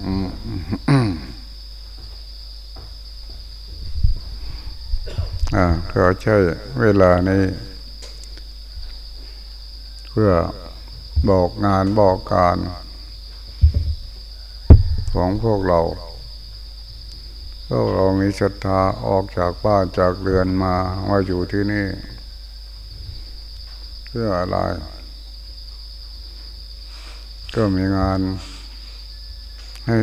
อ่าก็ใช่เวลานี้ เพื่อบอกงานบอกการ ของพวกเราพวกเรามีศรัทธาออกจากบ้านจากเรือนมามาอยู่ที่นี่ เพื่ออะไร ก็มีงาน ให้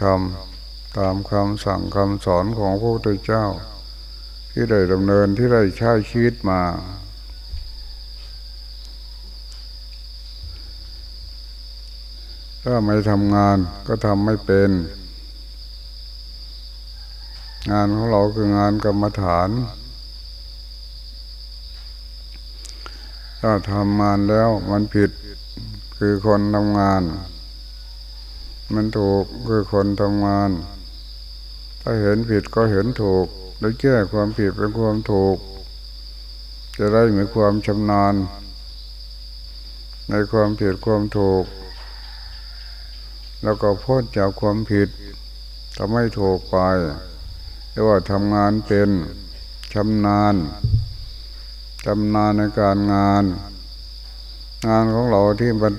ทำตามคำสั่งคำสอนของพระพุทธเจ้า ที่ได้ดำเนินที่ได้ใช้ชีวิตมา ถ้าไม่ทำงานก็ทำไม่เป็น งานของเราคืองานกรรมฐาน ถ้าทำงานแล้วมันผิดคือคนทำงาน มันถูกคือคนทำงาน ถ้าเห็นผิดก็เห็นถูก แล้วแก้ความผิดเป็นความถูก จะได้มีความชำนาญ ในความผิดความถูก แล้วก็พ้นจากความผิดทำให้ถูกไปเรียกว่าทำงานเป็นชำนาญชำนาญในการงาน งานของเราที่มัน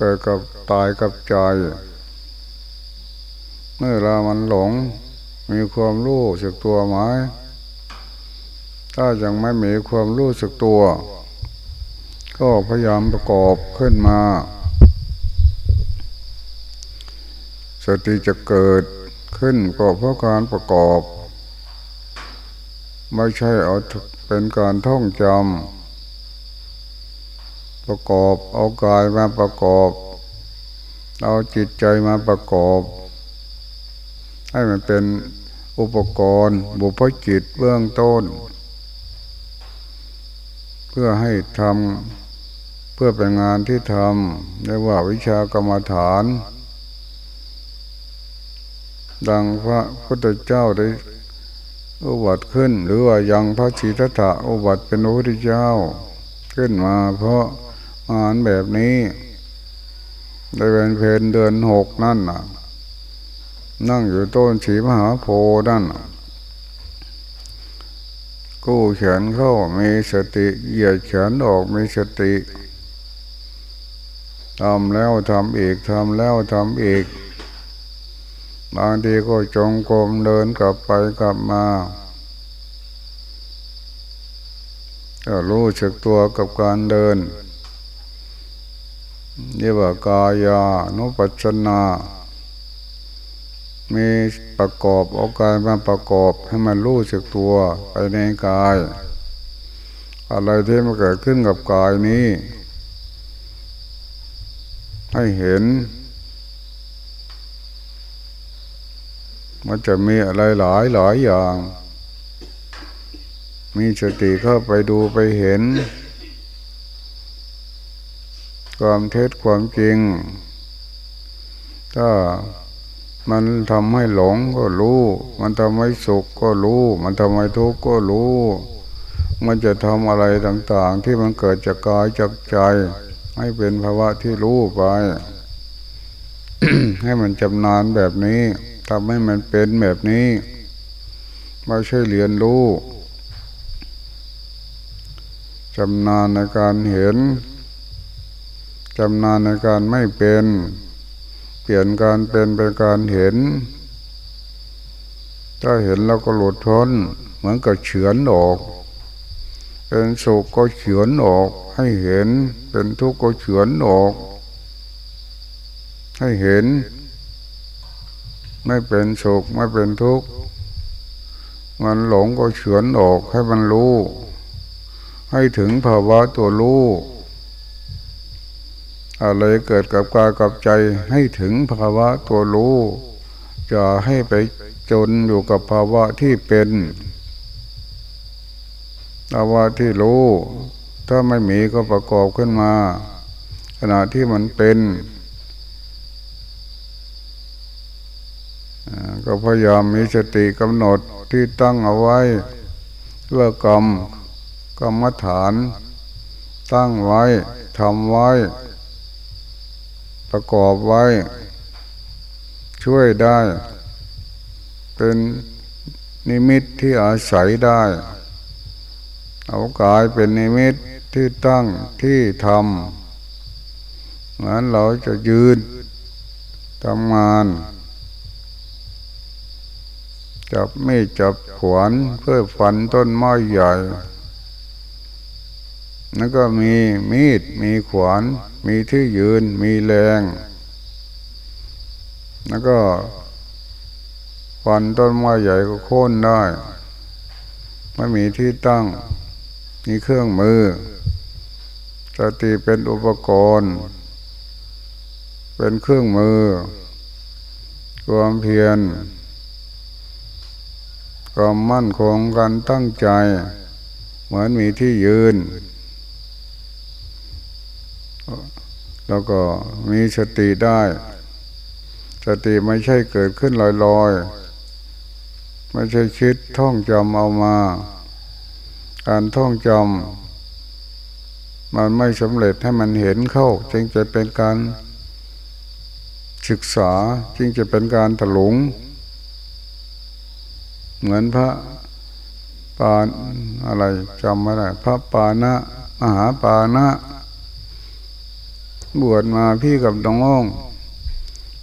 เกิดกับตายกับใจ เมื่อเรามันหลง มีความรู้สึกตัวไหมถ้ายังไม่มีความรู้สึกตัว ก็พยายามประกอบขึ้นมา สติจะเกิดขึ้นก็เพราะการประกอบ ไม่ใช่เอาเป็นการท่องจำ ประกอบ เอากายมาประกอบ เอาจิตใจมาประกอบ ให้มันเป็นอุปกรณ์บุพจิตเบื้องต้น เพื่อให้ทำเพื่อเป็นงานที่ทำเรียกว่าวิชากรรมฐาน ดังพระพุทธเจ้าได้อุบัติขึ้น หรือว่ายังพระชีทตะอุบัติเป็นพระพุทธเจ้า ขึ้นมาเพราะ งานแบบนี้ได้เป็นเพนเดือนหกนั่นน่ะ นั่งอยู่ต้นสีมหาโพนั่นกู้เขียนเข้ามีสติเหยียดเขียนออกมีสติทำแล้วทำอีกทำแล้วทำอีก บางทีก็จงกรมเดินกลับไปกลับมาก็รู้สึกตัวกับการเดิน เรียกว่ากายานุปัจนา มีประกอบเอากายมาประกอบให้มันรู้สึกตัวไปในกาย อะไรที่มันเกิดขึ้นกับกายนี้ ให้เห็น มันจะมีอะไรหลายหลายอย่าง มีสติเข้าไปดูไปเห็น ความเท็จความจริง ถ้ามันทำให้หลงก็รู้ มันทำให้สุขก็รู้ มันทำให้ทุกข์ก็รู้ มันจะทำอะไรต่างๆ ที่มันเกิดจากกายจากใจ ให้เป็นภาวะที่รู้ไป ให้มันจำนานแบบนี้ทำให้มันเป็นแบบนี้ไม่ใช่เรียนรู้จำนานในการเห็น จำนานในการไม่เป็น เปลี่ยนการเป็นเป็นการเห็น ถ้าเห็นแล้วก็หลุดพ้นเหมือนกับเฉือนออก เป็นสุขก็เฉือนออก ให้เห็นเป็นทุกข์ก็เฉือนออก ให้เห็น ไม่เป็นสุขไม่เป็นทุกข์มันหลงก็เฉือนออกให้มันรู้ ให้ถึงภาวะตัวรู้ อะไรเกิดกับกายกับใจให้ถึงภาวะตัวรู้ จะให้ไปจนอยู่กับภาวะที่เป็นภาวะที่รู้ ถ้าไม่มีก็ประกอบขึ้นมา ขณะที่มันเป็นก็พยายามมีสติกำหนดที่ตั้งเอาไว้เพื่อกรรมกรรมฐาน ตั้งไว้ทำไว้ ประกอบไว้ ช่วยได้ เป็นนิมิตที่อาศัยได้ เอากายเป็นนิมิตที่ตั้งที่ทำงั้นเราจะยืนทำงานจับไม่จับขวานเพื่อฟันต้นไม้ใหญ่ แล้วก็มีมีด มีขวาน มีที่ยืน มีแรง แล้วก็ฟันต้นไม้ใหญ่ก็โค่นได้ ไม่มีที่ตั้ง มีเครื่องมือสติเป็นอุปกรณ์ เป็นเครื่องมือ ความเพียร ความมั่นคงการตั้งใจ เหมือนมีที่ยืน แล้วก็มีสติได้ สติไม่ใช่เกิดขึ้นลอยๆ ไม่ใช่คิดท่องจำเอามา การท่องจำมันไม่สำเร็จให้มันเห็นเข้า จึงจะเป็นการศึกษาจึงจะเป็นการถลุง เหมือนพระปานอะไรจำไม่ได้พระปานะมหาปานะ บวชมาพี่กับน้อง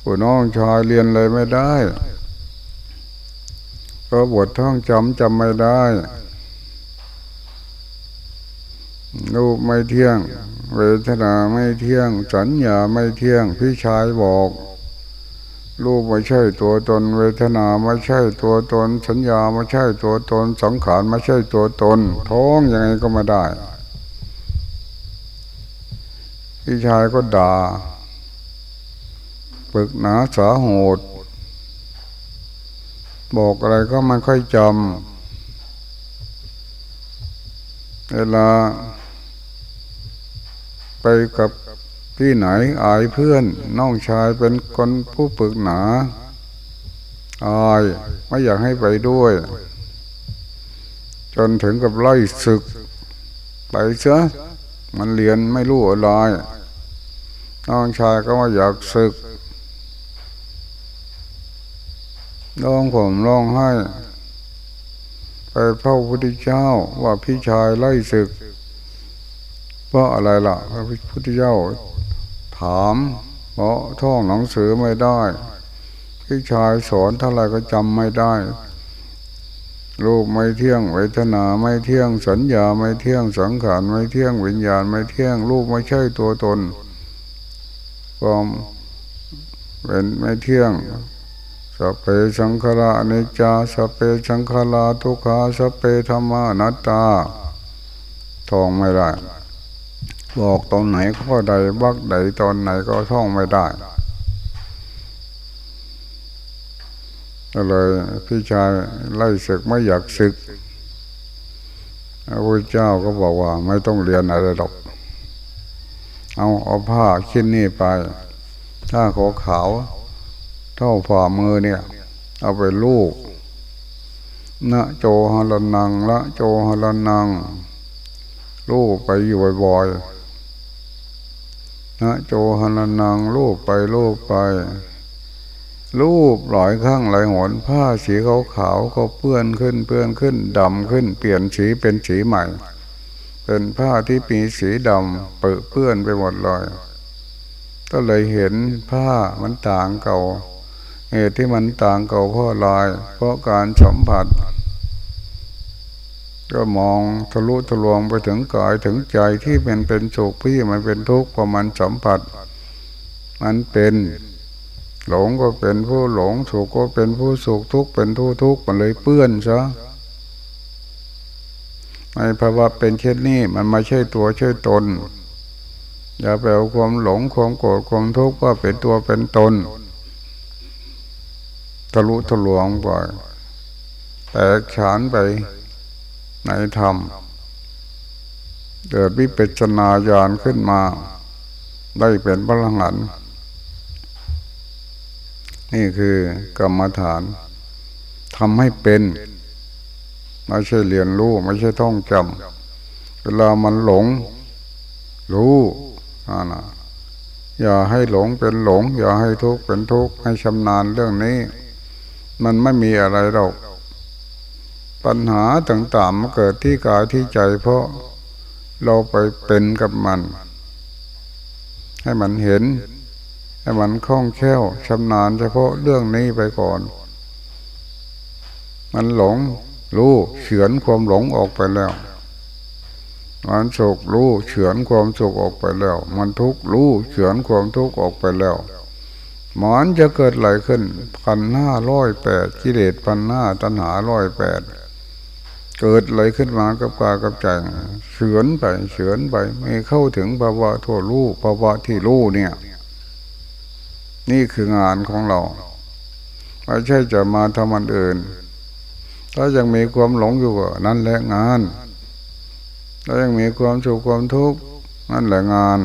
ผู้น้องชายเรียนเลยไม่ได้ก็บวชท่องจำจำไม่ได้รูปไม่เที่ยง เวทนาไม่เที่ยง สัญญาไม่เที่ยง พี่ชายบอกรูปไม่ใช่ตัวตน เวทนาไม่ใช่ตัวตน สัญญาไม่ใช่ตัวตน สังขารไม่ใช่ตัวตน ท้องยังไงก็ไม่ได้ พี่ชายก็ด่าปึกหนาสาโหด บอกอะไรก็ไม่ค่อยจำเวลา ไปกับที่ไหนอายเพื่อน น้องชายเป็นคนผู้ปึกหนาอายไม่อยากให้ไปด้วย จนถึงกับไล่ศึก ไปเสียมันเรียนไม่รู้อะไร น้องชายก็มาอยากศึกร้องผมร้องให้ ไปเฝ้าพระพุทธเจ้าว่าพี่ชายไล่ศึกเพราะอะไรล่ะ พระพุทธเจ้า ถามเพราะท่องหนังสือไม่ได้ พี่ชายสอนเท่าไรก็จำไม่ได้รูปไม่เที่ยงเวทนาไม่เที่ยงสัญญาไม่เที่ยงสังขารไม่เที่ยงวิญญาณไม่เที่ยงรูปไม่ใช่ตัวตน ความเป็นไม่เที่ยงสเปสังขารานิจจาสเปสังขาราทุกขาสเปธรรมานัตตาท่องไม่ได้ บอกตอนไหนก็ใดบักใดตอนไหนก็ท่องไม่ได้ก็เลยพี่ชายไล่ศึกไม่อยากศึกพระพุทธเจ้าก็บอกว่าไม่ต้องเรียนอะไรหรอก เอาเอาผ้าชิ้นนี้ไป ถ้าขอขาว เท่าฝ่ามือเนี่ย เอาไปลูกนะโจหลนังละโจหลนัง ลูกไปอยู่บ่อยๆนะโจหันนังรูปไปรูปไปรูปหลายข้างหลายหนผ้าสีขาวขาวก็เปื้อนขึ้นเปื้อนขึ้นดำขึ้น เปลี่ยนสีเป็นสีใหม่ เป็นผ้าที่มีสีดำเปื้อเปื้อนไปหมดเลยก็เลยเห็นผ้ามันต่างเก่าเหตุที่มันต่างเก่าเพราะลาย เพราะการสัมผัส ก็มองทะลุทะลวงไปถึงกายถึงใจที่เป็นเป็นสุขพี่มันเป็นทุกข์เพราะมันสัมผัส มันเป็นหลงก็เป็นผู้หลงสุขก็เป็นผู้สุขทุกข์เป็นทุกข์ทุกข์มันเลยเปื้อนซะ ในภาวะเป็นเช่นนี้มันไม่ใช่ตัวใช่ตน อย่าไปเอาความหลงความโกรธความทุกข์ว่าเป็นตัวเป็นตนทะลุทะลวงไปแตกฉานไปในธรรมเกิดวิปัสนาญาณขึ้นมา ได้เป็นพลังหันนี่คือกรรมฐานทำให้เป็น ไม่ใช่เรียนรู้ไม่ใช่ท่องจำเวลามันหลง รู้นะอย่าให้หลงเป็นหลง อย่าให้ทุกข์เป็นทุกข์ให้ชำนาญเรื่องนี้ มันไม่มีอะไรหรอกปัญหาต่างๆมาเกิดที่กายที่ใจ เพราะเราไปเป็นกับมัน ให้มันเห็น ให้มันคล่องแคล่วชำนาญเฉพาะเรื่องนี้ไปก่อน มันหลง รู้เฉือนความหลงออกไปแล้ว มันสุขรู้เฉือนความสุขออกไปแล้ว มันทุกข์รู้เฉือนความทุกข์ออกไปแล้วหมันจะเกิดอะไรขึ้นพันห้าร้อยแปดกิเลสพันห้าตัณหาร้อยแปดเกิดอะไรขึ้นมากับกากับใจเฉือนไปเฉือนไป ไม่เข้าถึงภาวะทั่วรู้ภาวะที่รู้เนี่ย นี่คืองานของเราไม่ใช่จะมาทำมันอื่น ถ้ายังมีความหลงอยู่ก็นั่นแหละงาน ถ้ายังมีความสุขความทุกข์นั่นแหละงาน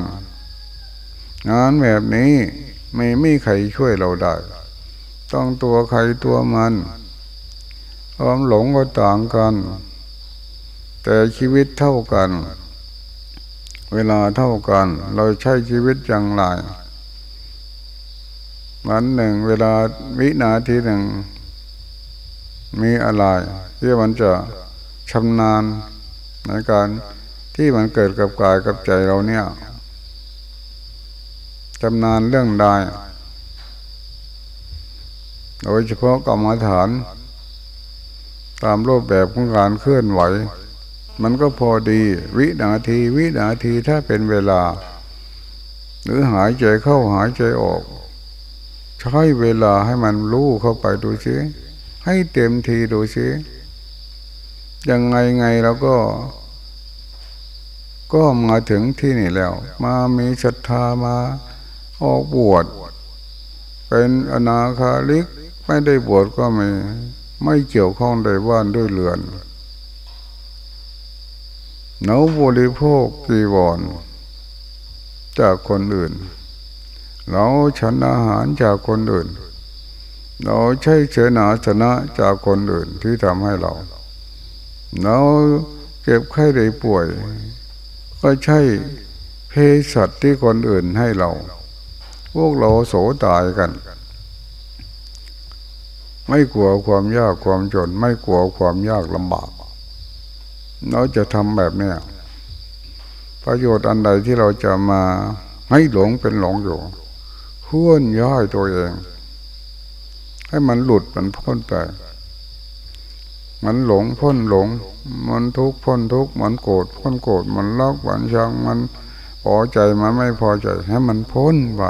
งานแบบนี้ไม่มีใครช่วยเราได้ ต้องตัวใครตัวมันความหลงก็ต่างกัน แต่ชีวิตเท่ากัน เวลาเท่ากัน เราใช้ชีวิตอย่างไรวันหนึ่ง เวลาวินาทีหนึ่ง มีอะไร ที่มันจะชำนาญในการที่มันเกิดกับกายกับใจเราเนี่ยชำนาญเรื่องใดโดยเฉพาะกรรมฐาน ตามรูปแบบของการเคลื่อนไหว มันก็พอดีวินาที วินาทีถ้าเป็นเวลา หรือหายใจเข้าหายใจออก ใช้เวลาให้มันรู้เข้าไปดูซิ ให้เต็มทีดูซิยังไงไงเราก็ ก็มาถึงที่นี่แล้ว มามีศรัทธามาออกบวชเป็นอนาคาลิกไม่ได้บวชก็ไม่ไม่เกี่ยวข้องใดว่านด้วยเลือนเนาบริโภคกีวรจากคนอื่น เราฉันอาหารจากคนอื่น เราใช้เสนาชนะจากคนอื่นที่ทำให้เรา เราเก็บไข้ได้ป่วย ก็ใช่เพศัตว์ที่คนอื่นให้เรา พวกเราโสตายกัน ไม่กลัวความยากความจน ไม่กลัวความยากลำบาก เราจะทำแบบนี้ประโยชน์อันใดที่เราจะมาให้หลงเป็นหลงอยู่พ้นย้ายตัวเอง ให้มันหลุดมันพ้นไป มันหลงพ้นหลง มันทุกข์พ้นทุกข์ มันโกรธพ้นโกรธ มันรักมันชัง มันพอใจ มันไม่พอใจ ให้มันพ้นไป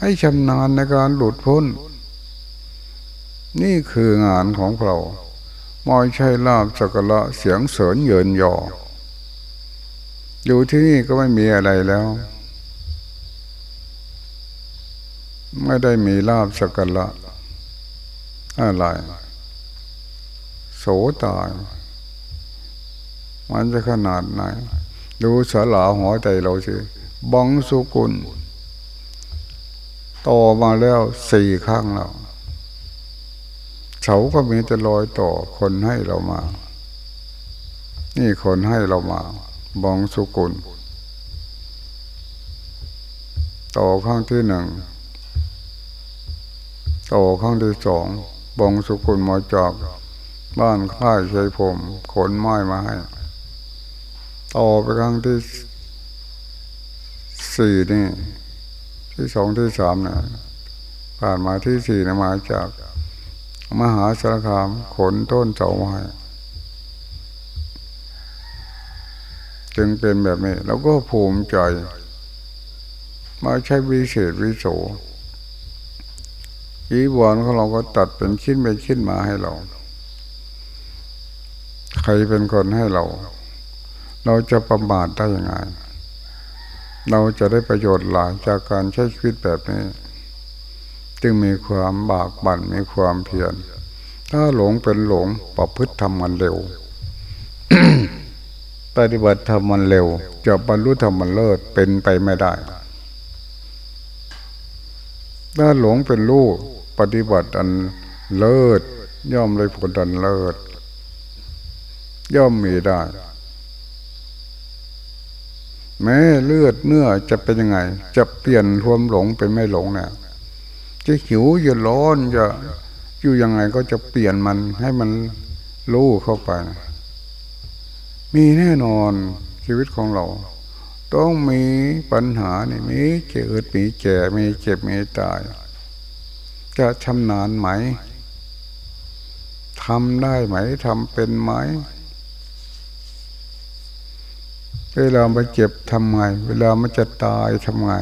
ให้ชำนาญในการหลุดพ้น นี่คืองานของเราไม่ใช่ลาบสักละเสียงเสริญเยินยอ อยู่ที่นี่ก็ไม่มีอะไรแล้ว ไม่ได้มีลาบสักละ อะไร โสตาย มันจะขนาดไหน ดูสาลาหัวใจเราสิบังสุกุลโตมาแล้วสี่ข้างแล้วเขาก็มีแต่ลอยต่อคนให้เรามา นี่คนให้เรามาบองสุกุล ต่อข้างที่หนึ่งต่อข้างที่สอง บงสุกุลมาจากบ้านค่ายชัยผม ขนไม้มาให้ต่อไปข้งที่สี่นี่ ที่สองที่สามเนี่ยผ่านมาที่สี่นะมาจาก มหาสารคาม ขนต้นเสาไม้จึงเป็นแบบนี้ แล้วก็ภูมิใจ มาใช้วิเศษวิโส อีวอนของเราก็ตัดเป็นชิ้นเป็นชิ้นมาให้เรา ใครเป็นคนให้เรา เราจะประมาทได้ยังไง เราจะได้ประโยชน์หลายจากการใช้ชีวิตแบบนี้ จึงมีความบากบั่นมีความเพียรถ้าหลงเป็นหลงประพฤติทำมันเร็วปฏิบัติทำมันเร็ว จะบรรลุธรรมมันเลิศเป็นไปไม่ได้ ถ้าหลงเป็นลูก ปฏิบัติอันเลิศ ย่อมเลยผลอันเลิศ ย่อมมีได้ แม้เลือดเนื้อจะเป็นยังไง จะเปลี่ยนความหลงเป็นไม่หลงเนี่ยจะหิวจะร้อนจะอยู่ยังไงก็จะเปลี่ยนมันให้มันรู้เข้าไป มีแน่นอนชีวิตของเรา ต้องมีปัญหานี่มีเกิดมีแก่มีเจ็บมีตาย จะชำนาญไหมทำได้ไหมทำเป็นไหมเวลามาเจ็บทำไง เวลามันจะตายทำไง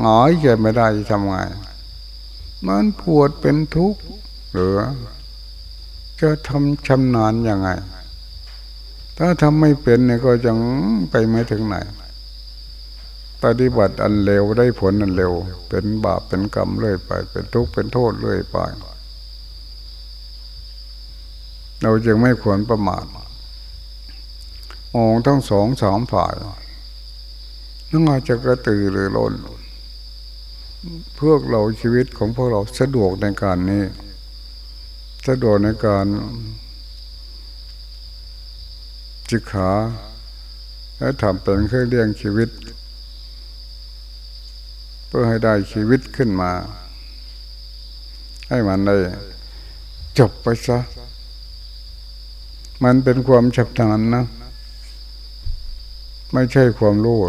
หงอยใจไม่ได้ทำไง มันปวดเป็นทุกข์หรือจะทำชำนาญยังไง ถ้าทำไม่เป็นเนี่ยก็ยังไปไม่ถึงไหน ปฏิบัติอันเร็วได้ผลอันเร็ว เป็นบาปเป็นกรรมเรื่อยไป เป็นทุกข์เป็นโทษเรื่อยไป เราจึงไม่ควรประมาทมองทั้งสองสามฝ่ายนั่งอาจจะกระตือรือร้นเพื่อเราชีวิตของพวกเราสะดวกในการนี้ สะดวกในการจิกขาและทำเป็นเครื่องเลี้ยงชีวิต เพื่อให้ได้ชีวิตขึ้นมา ให้มันได้จบไปซะ มันเป็นความฉับนาญนะ ไม่ใช่ความรู้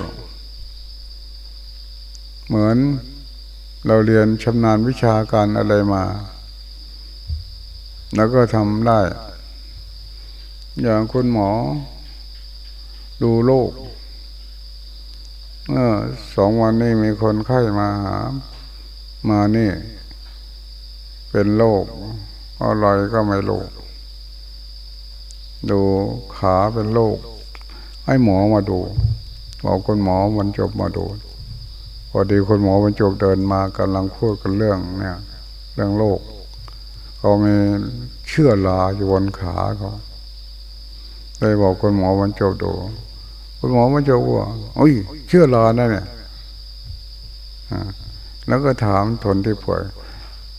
เหมือนเราเรียนชำนาญวิชาการอะไรมา แล้วก็ทำได้ อย่างคุณหมอ ดูโรค สองวันนี้มีคนไข้มาหา มานี่ เป็นโรคอะไรก็ไม่รู้ดูขาเป็นโรคให้หมอมาดูบอกคนหมอมันจบมาดู พอดีคนหมอมันจบเดินมากำลังพูดกันเรื่องเนี่ย เรื่องโรคเขามีเชื่อลาอยู่บนขาเขาเลยบอกคนหมอมันจบดู คนหมอมันจบว่าโอ้ย เชื่อลาได้เนี่ยแล้วก็ถามทนที่ป่วย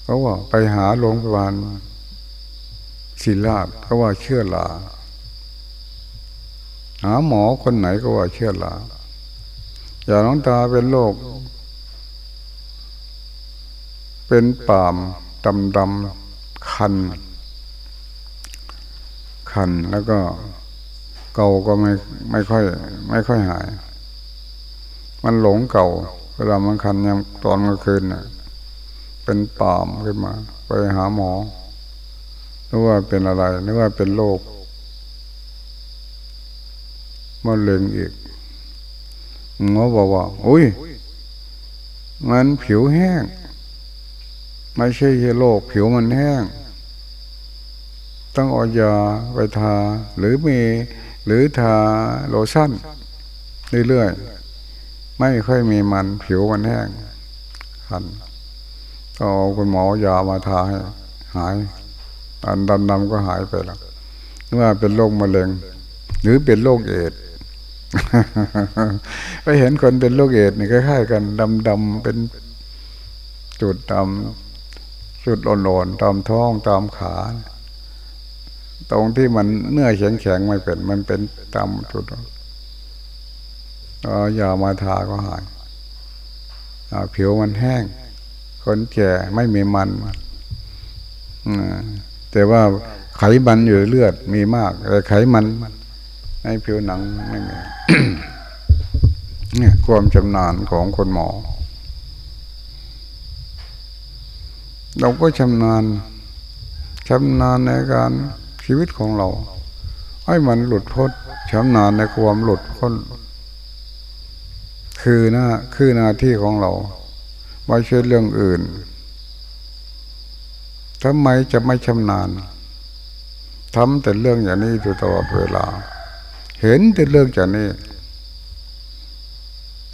เขาว่าไปหาโรงพยาบาลศิลาเขาว่าเชื่อลา หาหมอคนไหนก็ว่าเชื่อลาอย่าน้องตาเป็นโรคเป็นปามดำดำคัน คันแล้วก็ เก่าก็ไม่ไม่ค่อย ไม่ค่อยหาย มันหลงเก่า เวลามันคันยามตอนกลางคืนน่ะ เป็นปามขึ้นมา ไปหาหมอนึกว่าเป็นอะไรนึกว่าเป็นโรคมะเร็งอีกหมอบอกว่าอุ้ยมันผิวแห้ง ไม่ใช่โรคผิวมันแห้ง ต้องเอายาไปทา หรือมี หรือทาโลชั่น เรื่อยๆ ไม่ค่อยมีมันผิวมันแห้งคันก็เอาคุณหมอยามาทาให้หาย อันดำๆก็หายไปแล้วว่าเป็นโรคมะเร็ง หรือเป็นโรคเอดไปเห็นคนเป็นโรคเอดนี่คล้ายๆกันดำๆเป็นจุดดำจุดอ่อนๆตามท้องตามขา ตรงที่มันเนื้อแข็งๆไม่เป็น มันเป็นตามจุดเอายามาทาก็หายผิวมันแห้ง คนแก่ไม่มีมันแต่ว่าไขมันอยู่เลือดมีมากแต่ไขมันในผิวหนังไม่มีเนี่ยความชำนาญของคนหมอ เราก็ชำนาญชำนาญในการ ชีวิตของเรา ให้มันหลุดพ้นชำนาญในความหลุดพ้นคือหน้าคือหน้าที่ของเราไม่ใช่เรื่องอื่นทำไมจะไม่ชำนาญทำแต่เรื่องอย่างนี้อยู่ตลอดเวลา เห็นแต่เรื่องจากนี้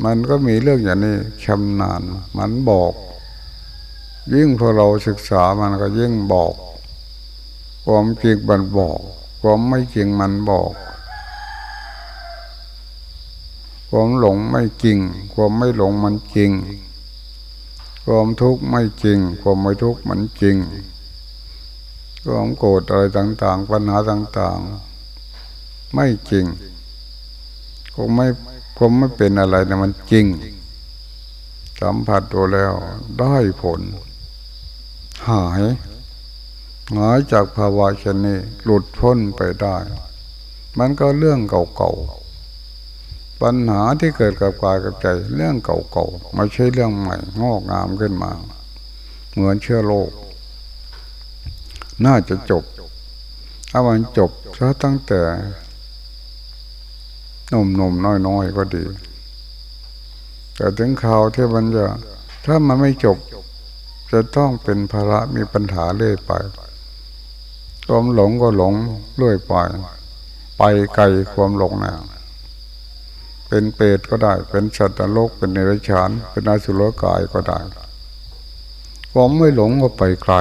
มันก็มีเรื่องอย่างนี้ชำนาญมันบอก ยิ่งพอเราศึกษามันก็ยิ่งบอก ความจริงมันบอก ความไม่จริงมันบอก ความหลงไม่จริง ความไม่หลงมันจริง ความทุกข์ไม่จริง ความไม่ทุกข์มันจริง ความโกรธอะไรต่าง ๆ ปัญหาต่าง ๆ ไม่จริงผมไม่ผมไม่เป็นอะไรนะมันจริง สัมผัสตัวแล้วได้ผล หาย หายจากภาวะเช่นนี้หลุดพ้นไปได้ มันก็เรื่องเก่าๆ ปัญหาที่เกิดกับกายกับใจเรื่องเก่าๆไม่ใช่เรื่องใหม่งอกงามขึ้นมา เหมือนเชื้อโรคน่าจะจบถ้ามันจบซะตั้งแต่หนุ่มๆน้อยๆก็ดี แต่ถึงข่าวที่มันจะถ้ามันไม่จบ จะต้องเป็นภาระมีปัญหาเรื่อยไป ความหลงก็หลงเรื่อยไปไปไกลความหลงนะเป็นเปรตก็ได้ เป็นสัตว์โลกเป็นเนรชาน เป็นอาสุรกายก็ได้ความไม่หลงก็ไปไกล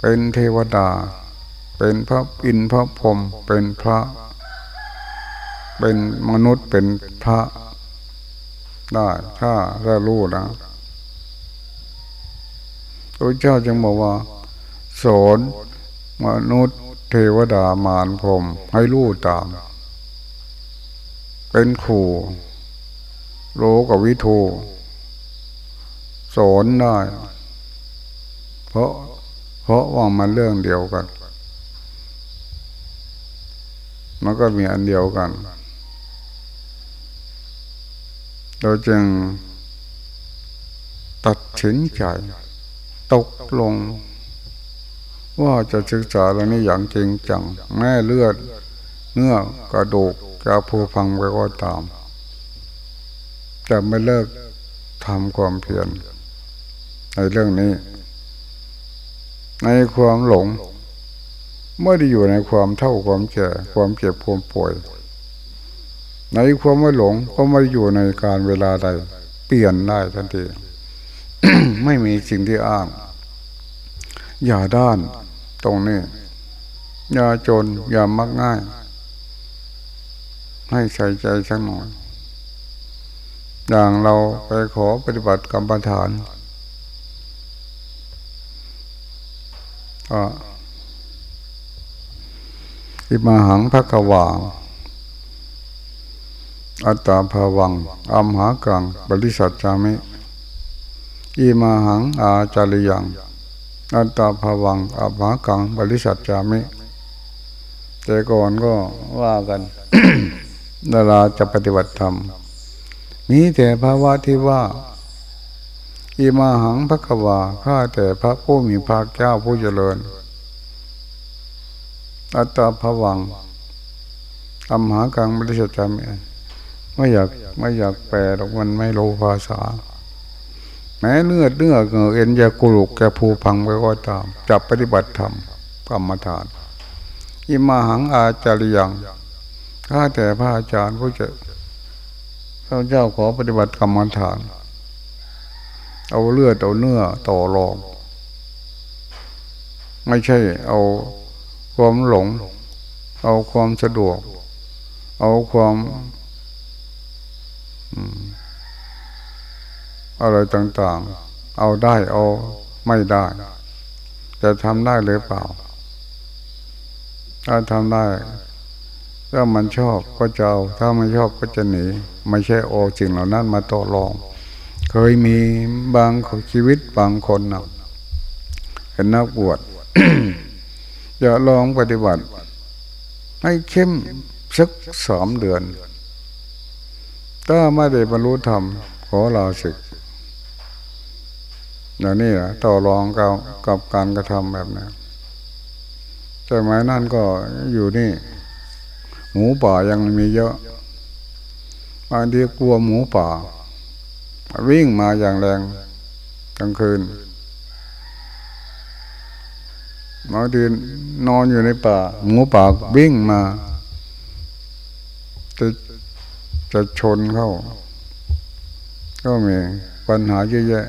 เป็นเทวดา เป็นพระอินทร์พระพรหมเป็นพระ เป็นมนุษย์เป็นพระได้ถ้าถ้ารู้นะพระเจ้าจึงบอกว่าสอน มนุษย์ เทวดามารพรมให้รู้ตาม เป็นขู่โลกับวิทูสอนได้ เพราะ เพราะว่ามันเรื่องเดียวกัน มันก็มีอันเดียวกัน เราจึงตัดสินใจตกลง ว่าจะศึกษาเรื่องนี้อย่างจริงจังแม่เลือด เนื้อกระดูกจะผูพังไปก็ตามจะไม่เลิกทำความเพียรในเรื่องนี้ ในความหลงเมื่อได้อยู่ในความเท่าความแก่ความเจ็บความป่วย ในความไม่หลงก็ไม่อยู่ในการเวลาใด เปลี่ยนได้ทันทีไม่มีสิ่งที่อ้าง อย่าด้านตรงนี้ อย่าจน อย่ามักง่าย ให้ใส่ใจสักหน่อยอย่างเราไปขอปฏิบัติกรรมฐานอิมาหังพระกวางอัตตาภาวังอัมหากังบริสัทจามิอิมาหังอาจาริยัง อัตตาภวังอัภากังบริสัทจามิแต่ก่อนก็ว่ากันเวลาจะปฏิบัติธรรม มีแต่ภาวะที่ว่าอิมาหังพระกวาข้าแต่พระผู้มีพระเจ้าผู้เจริญ อัตตาภวังอัมหากังบริสัทจามิไม่อยากไม่อยากแปลหรอกมันไม่รู้ภาษา แม้เนื้อเนื้อเงเอ็นยากุลุกแกผูพังไปก็ตาม จับปฏิบัติธรรมกรรมฐาน อิมาหังอาจาริยังข้าแต่พระอาจารย์ผู้เจ้าพระเจ้าขอปฏิบัติกรรมฐาน เอาเลือดเอาเนื้อต่อรอง ไม่ใช่เอาความหลง เอาความสะดวก เอาความ อะไรต่างๆ เอาได้เอาไม่ได้ จะทำได้หรือเปล่า ถ้าทำได้ ถ้ามันชอบก็จะเอา ถ้าไม่ชอบก็จะหนี ไม่ใช่โอจริงเหล่านั้นมาต่อรอง เคยมีบางชีวิตบางคนนะเห็นนักบวชจะลองปฏิบัติ ให้เข้มสักสามเดือน ถ้าไม่ได้บรรลุธรรมขอลาศึก อย่างนี้นะต่อรองกับกับการกระทำแบบนี้แต่หมนั่นก็อยู่นี่ หมูป่ายังมีเยอะบางทีกลัวหมูป่า วิ่งมาอย่างแรงกลางคืนบางทีนอนอยู่ในป่า หมูป่าวิ่งมาจะจะชนเข้า ก็มีปัญหาเยอะแยะ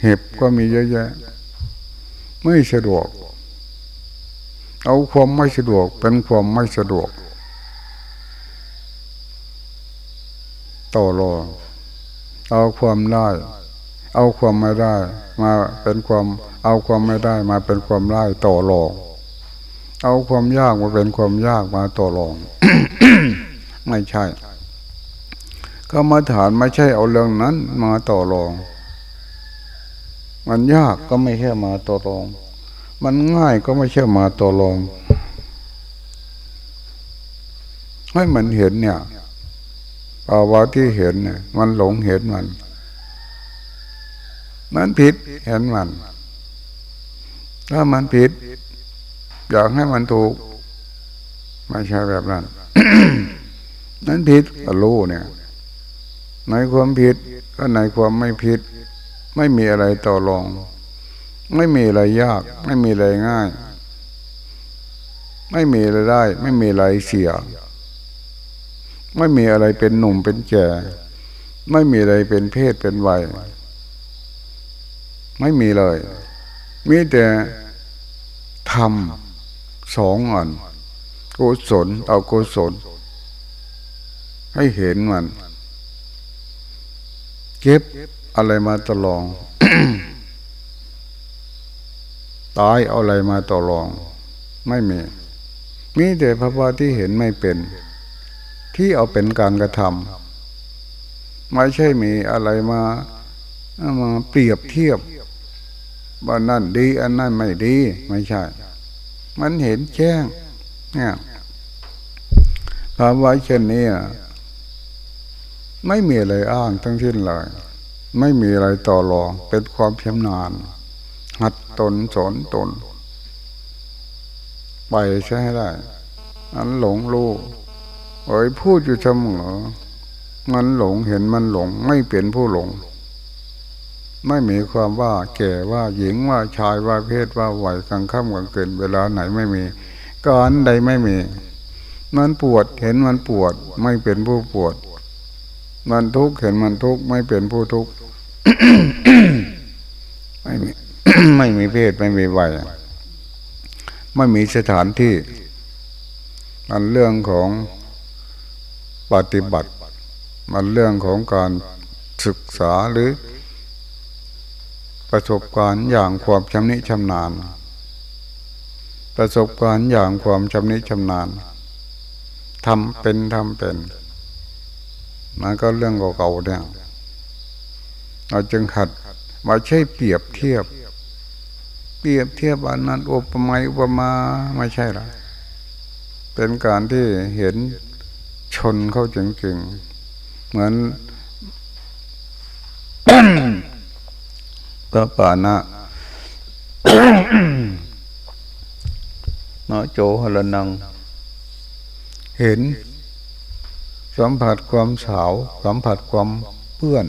เห็บก็มีเยอะแยะ ไม่สะดวก เอาความไม่สะดวกเป็นความไม่สะดวก ต่อรองเอาความได้เอาความไม่ได้ มาเป็นความ เอาความไม่ได้ มาเป็นความได้ต่อรองเอาความยากมาเป็นความยากมาต่อรอง ไม่ใช่ก็มาฐานไม่ใช่เอาเรื่องนั้นมาต่อรอง มันยากก็ไม่ใช่มาต่อรอง มันง่ายก็ไม่ใช่มาต่อรอง ให้มันเห็นเนี่ยภาวะที่เห็นเนี่ยมันหลงเห็นมัน มันผิดเห็นมัน ถ้ามันผิด อยากให้มันถูก ไม่ใช่แบบนั้นนั้นผิดก็รู้เนี่ย ในความผิดก็ในความไม่ผิด ไม่มีอะไรต่อรอง ไม่มีอะไรยาก ไม่มีอะไรง่าย ไม่มีอะไรได้ ไม่มีอะไรเสีย ไม่มีอะไรเป็นหนุ่มเป็นแก่ ไม่มีอะไรเป็นเพศเป็นวัย ไม่มีเลย มีแต่ทำสองอันกุศลเอากุศลให้เห็นมัน เก็บ อะไรมาตลองตายเอาอะไรมาต่อรอง ไม่มี มีแต่พระว่าที่เห็นไม่เป็น ที่เอาเป็นการกระทำไม่ใช่มีอะไรมามาเปรียบเทียบว่านั่นดี อันนั้นไม่ดี ไม่ใช่ มันเห็นแจ้ง เนี่ยภาวะเช่นนี้ไม่มีอะไรอ้างทั้งสิ้นเลย ไม่มีอะไรต่อรอง เป็นความชำนาญหัดตนสอนตน ไปใช่ได้ อันหลงรู้เอ้ยพูดอยู่เสมอมันหลงเห็นมันหลง ไม่เปลี่ยนผู้หลง ไม่มีความว่า แก่ว่าหญิงว่าชายว่าเพศว่าไหวกลางค่ำกลางคืนเวลาไหนไม่มีการใดไม่มี มันปวดเห็นมันปวด ไม่เป็นผู้ปวด มันทุกข์เห็นมันทุกข์ไม่เป็นผู้ทุกข์ไม่มีไม่มีเพศไม่มีวัยไม่มีสถานที่ มันเรื่องของปฏิบัติ มันเรื่องของการศึกษาหรือประสบการณ์อย่างความชำนิชำนาญ ประสบการณ์อย่างความชำนิชำนาญทำเป็นทำเป็น มันก็เรื่องเก่าๆเนี่ยเราจึงหัดมาใช่เปรียบเทียบ เปรียบเทียบอันนั้นอุปมาอุปมาไม่ใช่หรอเป็นการที่เห็นชนเข้าจริงๆ เหมือนพระปานะนาโจหลนัง เห็น สัมผัสความสาสัมผัสความเปื้อน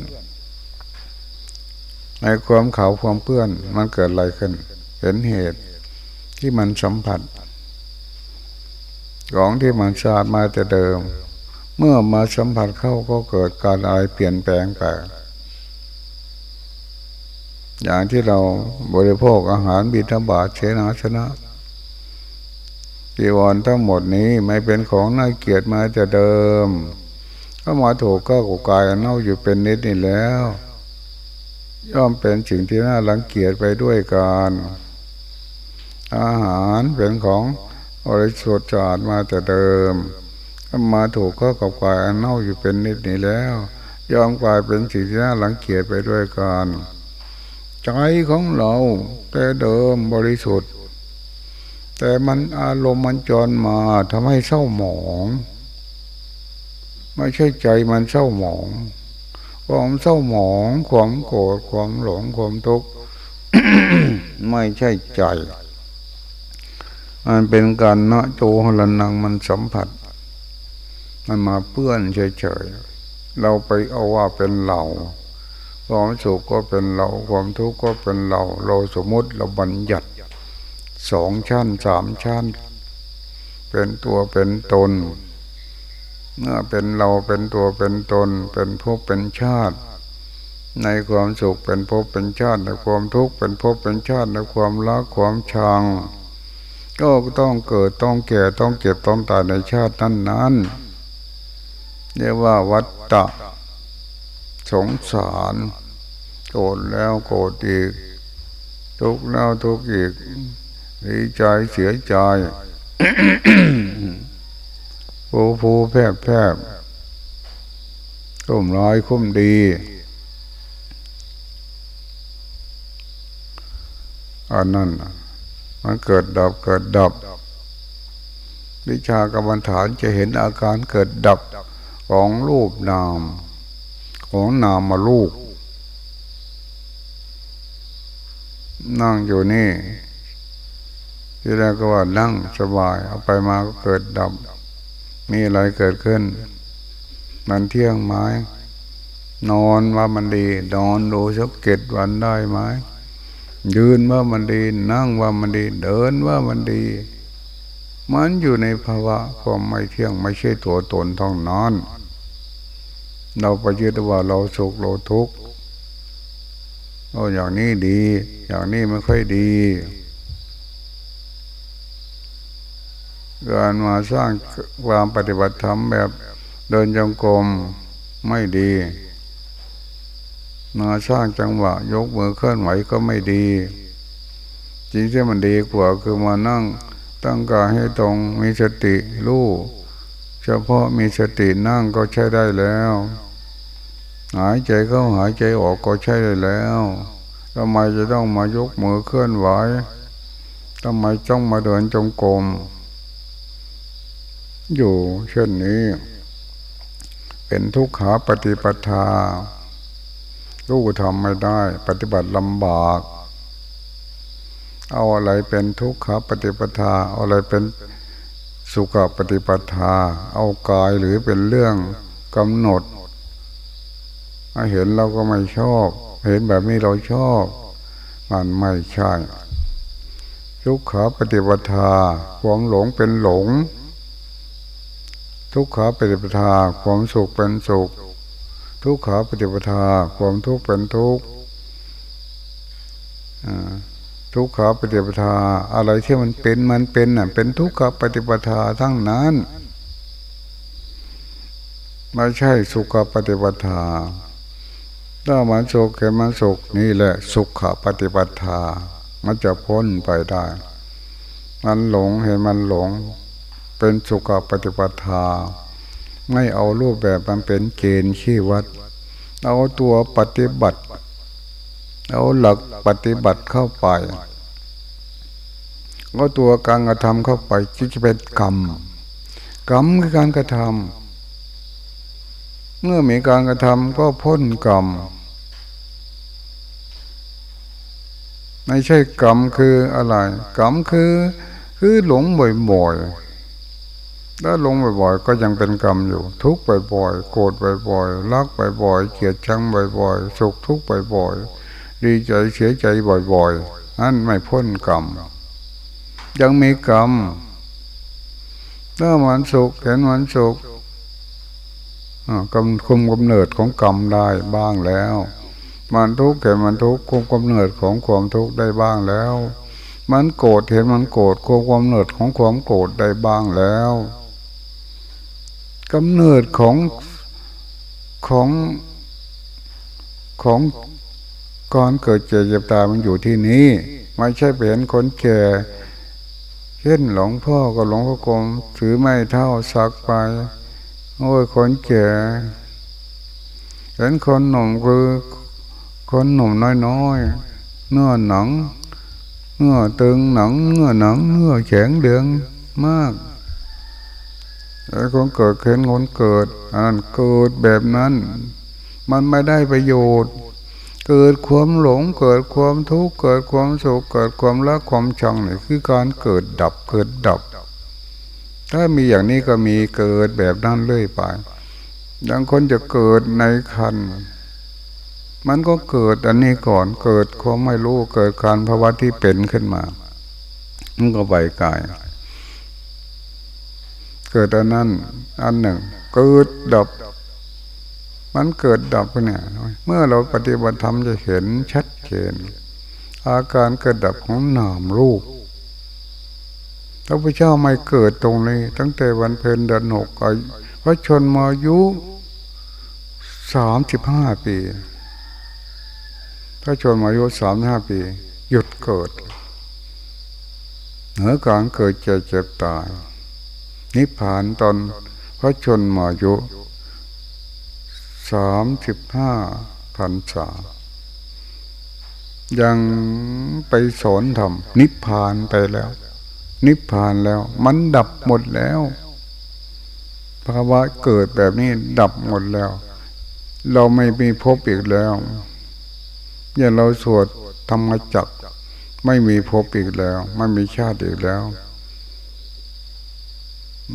ในความขาวความเปื้อนมันเกิดอะไรขึ้น เห็นเหตุที่มันสัมผัส ของที่มันสะอาดมาแต่เดิม เมื่อมาสัมผัสเข้าก็เกิดการอะไรเปลี่ยนแปลงไปอย่างที่เราบริโภคอาหารบิณฑบาตเชนาชนะจีวรทั้งหมดนี้ไม่เป็นของน่าเกียดมาแต่เดิม ก็มาถูกก็กกายเน่าอยู่เป็นนิดนี่แล้ว ย่อมเป็นสิ่งที่น่ารังเกียจไปด้วยกันอาหารเป็นของบริสุทธิ์จาดมาแต่เดิมก็มาถูกก็กับกายเน่าอยู่เป็นนิดนี้แล้ว ย่อมกลายเป็นสิ่งที่น่ารังเกียจไปด้วยกันใจของเราแต่เดิมบริสุทธิ์ แต่มันอารมณ์มันจรมาทำให้เศร้าหมอง ไม่ใช่ใจมันเศร้าหมอง ความเศร้าหมอง ความโกรธความหลงความทุกข์ไม่ใช่ใจมันเป็นการเนะโจหลนังมันสัมผัส มันมาเปื้อนเฉยๆ เราไปเอาว่าเป็นเราความสุขก็เป็นเรา ความทุกข์ก็เป็นเรา เราสมมติเราบัญญัติสองชั้นสามชั้น เป็นตัวเป็นตน เมื่อเป็นเราเป็นตัวเป็นตน เป็นภพเป็นชาติ ในความสุขเป็นภพเป็นชาติในความทุกข์เป็นภพเป็นชาติในความรักความชังก็ต้องเกิดต้องแก่ต้องเก็บต้องตายในชาตินั้นนั้นเรียกว่าวัฏฏะสงสารโกรธแล้วโกรธอีก ทุกข์แล้วทุกข์อีกดีใจเสียใจ ผูผูแพบแพบคุ้มร้อยคุ้มดี อันนั้นมันเกิดดับเกิดดับ วิชากรรมฐานจะเห็นอาการเกิดดับของรูปนาม ของนามมาลูกนั่งอยู่นี่ที่แรกก็ว่านั่งสบาย เอาไปมาก็เกิดดับ มีอะไรเกิดขึ้น มันเที่ยงไหมนอนว่ามันดี นอนดูสักเกตวันได้ไหมยืนว่ามันดี นั่งว่ามันดี เดินว่ามันดี มันอยู่ในภาวะความไม่เที่ยงไม่ใช่ตัวตนท้องนอน เราไปยึดว่าเราสุขเราทุกข์โอ้อย่างนี้ดี อย่างนี้ไม่ค่อยดี การมาสร้างความปฏิบัติธรรมแบบเดินจงกรมไม่ดี มาสร้างจังหวะ ยกมือเคลื่อนไหวก็ไม่ดี จริงที่มันดีกว่าคือมานั่งตั้งกายให้ตรงมีสติรู้เฉพาะมีสตินั่งก็ใช้ได้แล้ว หายใจเข้าหายใจออกก็ใช้ได้แล้วทำไมจะต้องมายกมือเคลื่อนไหวทำไมต้องมาเดินจงกรม อยู่เช่นนี้ เป็นทุกขาปฏิปทารู้ทำไม่ได้ ปฏิบัติลำบาก เอาอะไรเป็นทุกขปฏิปทา เอาอะไรเป็นสุขปฏิปทา เอากายหรือเป็นเรื่องกำหนดเห็นเราก็ไม่ชอบ เห็นแบบนี้เราชอบ มันไม่ใช่ทุกขาปฏิปทาความหลงเป็นหลง ทุกขาปฏิปทาความสุขเป็นสุข ทุกขาปฏิปทาความทุกข์เป็นทุกข์ทุกขาปฏิปทาอะไรที่มันเป็นมันเป็นน่ะเป็นทุกขาปฏิปทาทั้งนั้นไม่ใช่สุขปฏิปทา ถ้ามันสุขแค่มันสุขนี่แหละสุขปฏิปทา มันจะพ้นไปได้ มันหลงเห็นมันหลง เป็นสุขปฏิปทา ไม่เอารูปแบบมันเป็นเกณฑ์ชี้วัด เอาตัวปฏิบัติ เอาหลักปฏิบัติเข้าไปเอาตัวการกระทำเข้าไปที่จะเป็นกรรมกรรมคือการกระทำเมื่อมีการกระทำก็พ้นกรรมไม่ใช่กรรมคืออะไร กรรมคือคือหลงบ่อยๆ ถ้าลงบ่อยๆก็ยังเป็นกรรมอยู่ ทุกข์บ่อยๆโกรธบ่อยๆรักบ่อยๆเกลียดชังบ่อยๆสุขทุกข์บ่อยๆดีใจเสียใจบ่อยๆนั่นไม่พ้นกรรมยังมีกรรมถ้ามันสุขเห็นมันสุขกำคุมกำเนิดของกรรมได้บ้างแล้ว มันทุกข์เห็นมันทุกข์คุมกำเนิดของความทุกข์ได้บ้างแล้ว มันโกรธเห็นมันโกรธคุมกำเนิดของความโกรธได้บ้างแล้ว กำเนิดของของของก่อนเกิดเจ็บเจ็บตามันอยู่ที่นี้ ไม่ใช่เป็นคนแก่เช่นหลวงพ่อก็หลวงพ่อกรมถือไม้เท่าสักไปโอ้ยคนแก่เห็นคนหนุ่มคือคนหนุ่มน้อยๆเนื้อหนังเนื้อตึงหนังเนื้อหนังเนื้อแข็งเดืองมาก ไอ้คนเกิดเห็นคนเกิดอันนั้นเกิดแบบนั้น มันไม่ได้ประโยชน์ เกิดความหลงเกิดความทุกข์เกิดความสุขเกิดความรักความชังนี่คือการเกิดดับเกิดดับ ถ้ามีอย่างนี้ก็มีเกิดแบบนั้นเรื่อยไปบางคนจะเกิดในคันมันก็เกิดอันนี้ก่อนเกิดความไม่รู้เกิดการภาวะที่เป็นขึ้นมามันก็ใบกาย เกิดอันนั้น อันหนึ่ง เกิดดับ มันเกิดดับเนี่ยเมื่อเราปฏิบัติธรรมจะเห็นชัดเจนอาการเกิดดับของนามรูปพระพุทธเจ้าไม่เกิดตรงนี้ ตั้งแต่วันเพ็ญเดือนหกพระชนมายุสามสิบห้าปีพระชนมายุสามห้าปี หยุดเกิด เหนือการเกิดเจ็บเจ็บตาย นิพพานตอนพระชนมายุสามสิบห้าพันษายังไปสอนทำนิพพานไปแล้ว นิพพานแล้ว มันดับหมดแล้วภาวะเกิดแบบนี้ดับหมดแล้ว เราไม่มีพบอีกแล้วอย่าเราสวดธรรมจักไม่มีพบอีกแล้ว ไม่มีชาติอีกแล้ว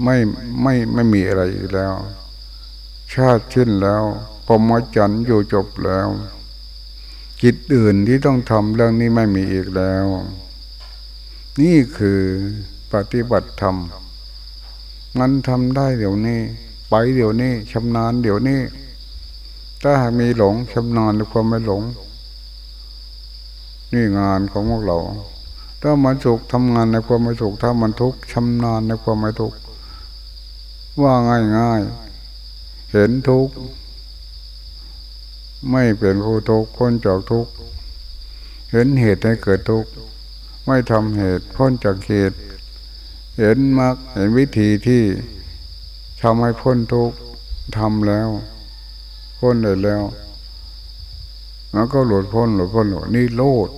ไม่ไม่ไม่มีอะไรอีกแล้ว ชาติชิ้นแล้วพรหมจรรย์อยู่จบแล้ว กิจอื่นที่ต้องทำเรื่องนี้ไม่มีอีกแล้ว นี่คือปฏิบัติธรรมมันทำได้เดี๋ยวนี้ ไปเดี๋ยวนี้ชำนาญเดี๋ยวนี้ ถ้าหากมีหลงชำนาญในความไม่หลง นี่งานของพวกเรา ถ้ามันสุขทำงานในความไม่สุขถ้ามันทุกข์ชำนาญในความไม่ทุกข์ ว่าง่ายง่ายเห็นทุกข์ ไม่เป็นผู้ทุกข์พ้นจากทุกข์ เห็นเหตุให้เกิดทุกข์ ไม่ทำเหตุพ้นจากเหตุ เห็นมรรคเห็นวิธีที่ทำให้พ้นทุกข์ทำแล้ว พ้นได้แล้วแล้วก็หลุดพ้นหลุดพ้นหลุดนี่โลด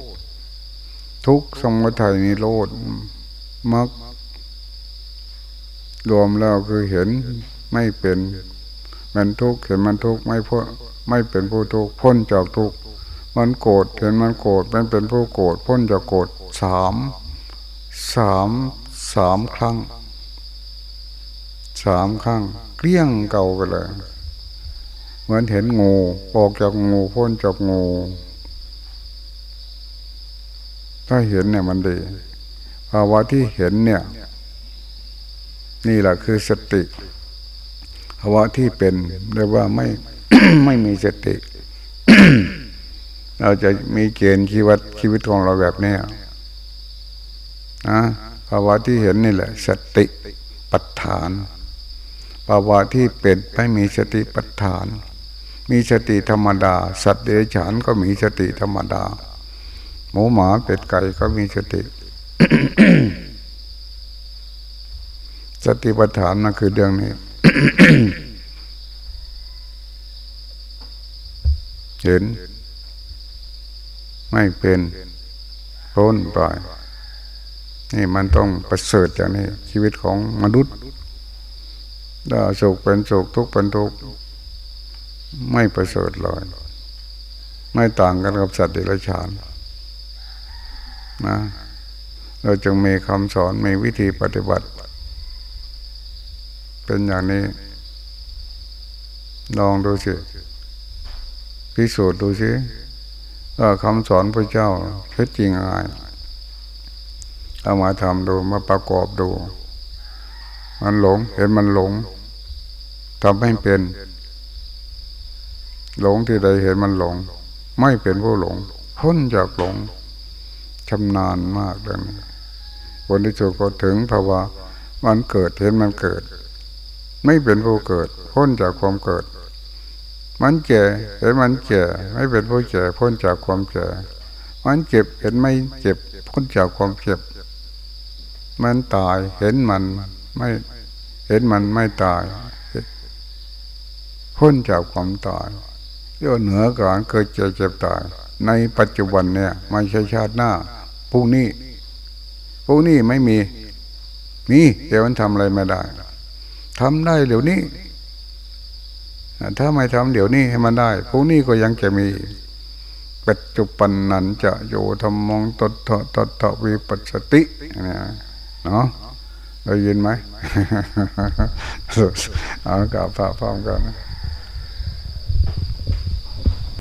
ทุกสมุทัยนี่โลดมรรค รวมแล้วคือเห็นไม่เป็นมันทุกข์เห็นมันทุกข์ไม่พ้นไม่เป็นผู้ทุกข์พ้นจากทุกข์มันโกรธเห็นมันโกรธมันเป็นผู้โกรธพ้นจากโกรธสามสามสามครั้งสามครั้งเกลี้ยงเก่าไปเลย เหมือนเห็นงูออกจากงูพ้นจากงู ถ้าเห็นเนี่ยมันดีภาวะที่เห็นเนี่ย นี่แหละคือสติภาวะที่เป็นเรียกว่าไม่ไม่มีสติ เราจะมีเกณฑ์ชีวิตชีวิตของเราแบบนี้นะภาวะที่เห็นนี่แหละ สติปัฏฐานภาวะที่เป็นไม่มีสติปัฏฐาน มีสติธรรมดา สัตว์เดรัจฉานก็มีสติธรรมดา หมูหมาเป็ดไก่ก็มีสติ สติปัฏฐานนั่นคือเรื่องนี้เห็น ไม่เป็นพ้นไปนี่มันต้องประเสริฐอย่างนี้ ชีวิตของมนุษย์ถ้าสุขเป็นสุขทุกข์เป็นทุกข์ไม่ประเสริฐเลยไม่ต่างกันกับสัตว์เดรัจฉานนะ เราจึงมีคำสอนมีวิธีปฏิบัติ เป็นอย่างนี้ ลองดูสิพิสูจน์ดูสิว่าคำสอนพระเจ้าเท็จจริงอะไรเอามาทำดูมาประกอบดู มันหลง เห็นมันหลงทำให้เป็น หลงที่ใดเห็นมันหลง ไม่เป็นผู้หลงพ้นจากหลงชำนาญมากเลยคนที่สุดก็ถึงภาวะมันเกิดเห็นมันเกิด ไม่เป็นผู้เกิด พ้นจากความเกิด มันแก่เห็นมันแก่ไม่เป็นผู้แก่พ้นจากความแก่มันเจ็บเห็นไม่เจ็บ พ้นจากความเจ็บ มันตายเห็นมันไม่เห็นมันไม่ตาย พ้นจากความตายเรื่องเหนือการเกิดเจ็บเจ็บตาย ในปัจจุบันเนี่ยไม่ใช่ชาติหน้าพรุ่งนี้พรุ่งนี้ไม่มีมีเดี๋ยวมันทำอะไรไม่ได้ ทำได้เดี๋ยวนี้ ถ้าไม่ทำเดี๋ยวนี้ให้มันได้พวกนี้ก็ยังจะมีปัจจุปันนันจะโยธรรมองตถะตถะวิปัสสติเนี่ยเนาะได้ยินไหมเอากับพระพร้อมกัน